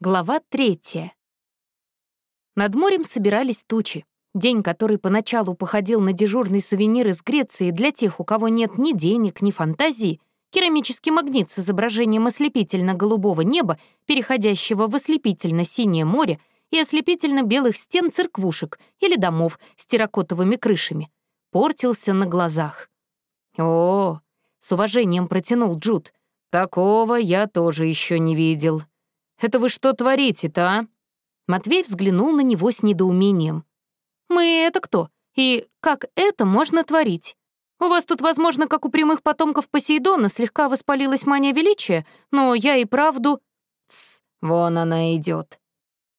Глава третья. Над морем собирались тучи. День, который поначалу походил на дежурный сувенир из Греции для тех, у кого нет ни денег, ни фантазии, керамический магнит с изображением ослепительно-голубого неба, переходящего в ослепительно-синее море, и ослепительно-белых стен церквушек или домов с терракотовыми крышами, портился на глазах. «О!» — с уважением протянул Джуд. «Такого я тоже еще не видел». Это вы что творите-то, а?» Матвей взглянул на него с недоумением. «Мы это кто? И как это можно творить? У вас тут, возможно, как у прямых потомков Посейдона, слегка воспалилась мания величия, но я и правду...» «Тсс, вон она идет.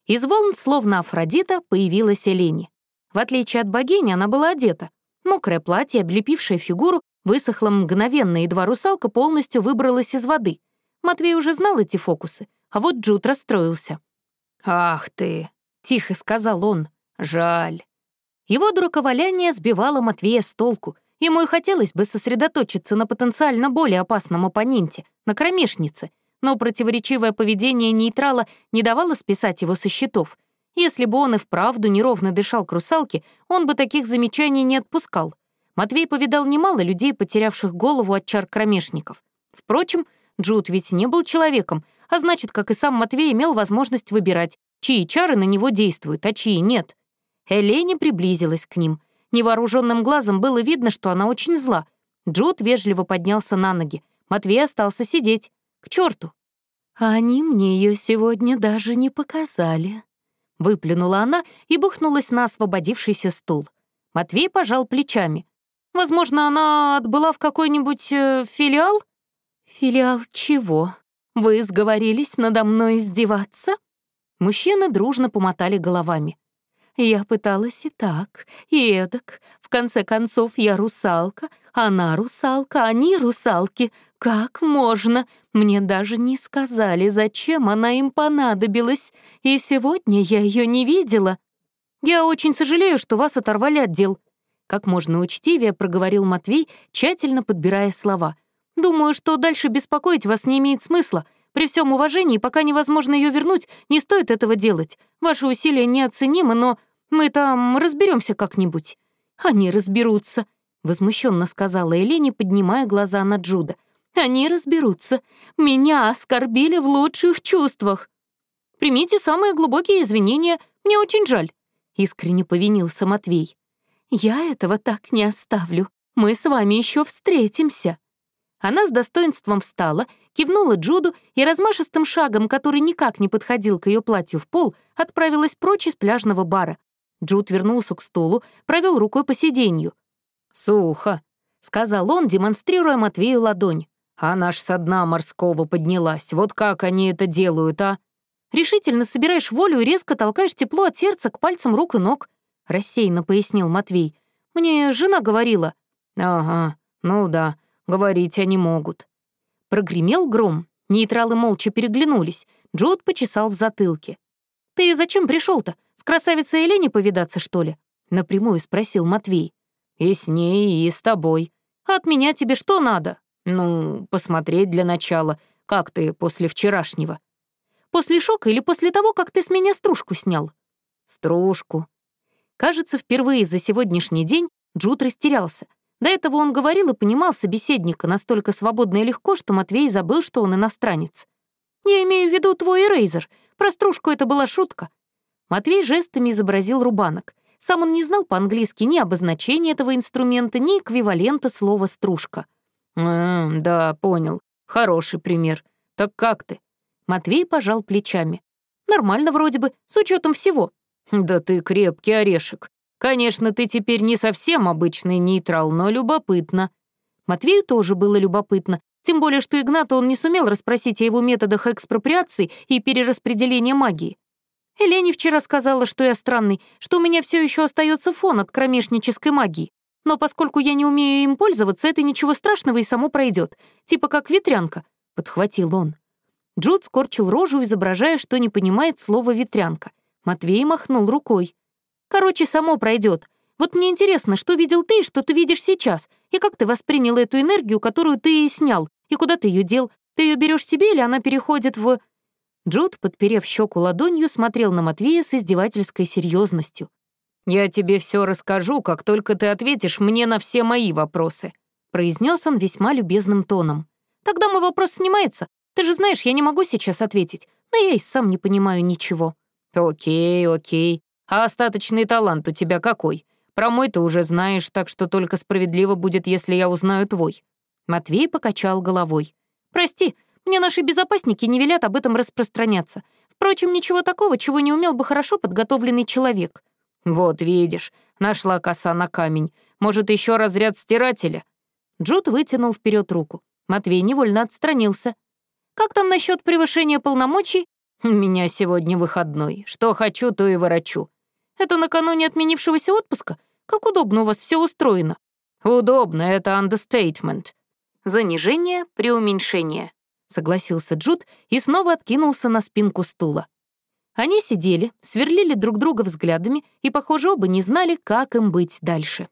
Из волн, словно Афродита, появилась Элени. В отличие от богини, она была одета. Мокрое платье, облепившее фигуру, высохло мгновенно, едва русалка полностью выбралась из воды. Матвей уже знал эти фокусы — а вот Джуд расстроился. «Ах ты!» — тихо сказал он. «Жаль». Его дураковаляние сбивало Матвея с толку. Ему и хотелось бы сосредоточиться на потенциально более опасном оппоненте, на кромешнице, но противоречивое поведение нейтрала не давало списать его со счетов. Если бы он и вправду неровно дышал к русалке, он бы таких замечаний не отпускал. Матвей повидал немало людей, потерявших голову от чар кромешников. Впрочем, Джуд ведь не был человеком, а значит, как и сам Матвей имел возможность выбирать, чьи чары на него действуют, а чьи нет. Элени приблизилась к ним. Невооруженным глазом было видно, что она очень зла. Джуд вежливо поднялся на ноги. Матвей остался сидеть. К черту. «Они мне ее сегодня даже не показали», — выплюнула она и бухнулась на освободившийся стул. Матвей пожал плечами. «Возможно, она отбыла в какой-нибудь э, филиал?» «Филиал чего?» «Вы сговорились надо мной издеваться?» Мужчины дружно помотали головами. «Я пыталась и так, и эдак. В конце концов, я русалка, она русалка, они русалки. Как можно? Мне даже не сказали, зачем она им понадобилась, и сегодня я ее не видела. Я очень сожалею, что вас оторвали от дел», — как можно учтивее проговорил Матвей, тщательно подбирая слова — Думаю, что дальше беспокоить вас не имеет смысла. При всем уважении, пока невозможно ее вернуть, не стоит этого делать. Ваши усилия неоценимы, но мы там разберемся как-нибудь». «Они разберутся», — возмущенно сказала Елене, поднимая глаза на Джуда. «Они разберутся. Меня оскорбили в лучших чувствах». «Примите самые глубокие извинения. Мне очень жаль», — искренне повинился Матвей. «Я этого так не оставлю. Мы с вами еще встретимся». Она с достоинством встала, кивнула Джуду и размашистым шагом, который никак не подходил к ее платью в пол, отправилась прочь из пляжного бара. Джуд вернулся к стулу, провел рукой по сиденью. «Сухо», — сказал он, демонстрируя Матвею ладонь. «Она ж со дна морского поднялась. Вот как они это делают, а?» «Решительно собираешь волю и резко толкаешь тепло от сердца к пальцам рук и ног», — рассеянно пояснил Матвей. «Мне жена говорила». «Ага, ну да, Говорить они могут. Прогремел гром. Нейтралы молча переглянулись. Джуд почесал в затылке. «Ты зачем пришел то С красавицей Елене повидаться, что ли?» — напрямую спросил Матвей. «И с ней, и с тобой. А от меня тебе что надо? Ну, посмотреть для начала, как ты после вчерашнего. После шока или после того, как ты с меня стружку снял?» «Стружку». Кажется, впервые за сегодняшний день Джуд растерялся — до этого он говорил и понимал собеседника настолько свободно и легко, что Матвей забыл, что он иностранец. «Я имею в виду твой эрейзер. Про стружку это была шутка». Матвей жестами изобразил рубанок. Сам он не знал по-английски ни обозначения этого инструмента, ни эквивалента слова «стружка». «А, да, понял. Хороший пример. Так как ты?» Матвей пожал плечами. «Нормально вроде бы, с учетом всего». «Да ты крепкий орешек. Конечно, ты теперь не совсем обычный нейтрал, но любопытно. Матвею тоже было любопытно, тем более, что Игната он не сумел расспросить о его методах экспроприации и перераспределения магии. Элене вчера сказала, что я странный, что у меня все еще остается фон от кромешнической магии. Но поскольку я не умею им пользоваться, это ничего страшного и само пройдет, типа как ветрянка, — подхватил он. Джуд скорчил рожу, изображая, что не понимает слова «ветрянка». Матвей махнул рукой. Короче, само пройдет. Вот мне интересно, что видел ты и что ты видишь сейчас, и как ты воспринял эту энергию, которую ты и снял, и куда ты ее дел? Ты ее берешь себе или она переходит в...» Джуд, подперев щеку ладонью, смотрел на Матвея с издевательской серьезностью. «Я тебе все расскажу, как только ты ответишь мне на все мои вопросы», произнес он весьма любезным тоном. «Тогда мой вопрос снимается. Ты же знаешь, я не могу сейчас ответить, но я и сам не понимаю ничего». «Окей, окей. А остаточный талант у тебя какой? Про мой ты уже знаешь, так что только справедливо будет, если я узнаю твой». Матвей покачал головой. «Прости, мне наши безопасники не велят об этом распространяться. Впрочем, ничего такого, чего не умел бы хорошо подготовленный человек». «Вот видишь, нашла коса на камень. Может, еще разряд стирателя?» Джуд вытянул вперед руку. Матвей невольно отстранился. «Как там насчет превышения полномочий?» «У меня сегодня выходной. Что хочу, то и ворочу». «Это накануне отменившегося отпуска? Как удобно у вас все устроено». «Удобно, это understatement». «Занижение, преуменьшение», — согласился Джуд и снова откинулся на спинку стула. Они сидели, сверлили друг друга взглядами и, похоже, оба не знали, как им быть дальше.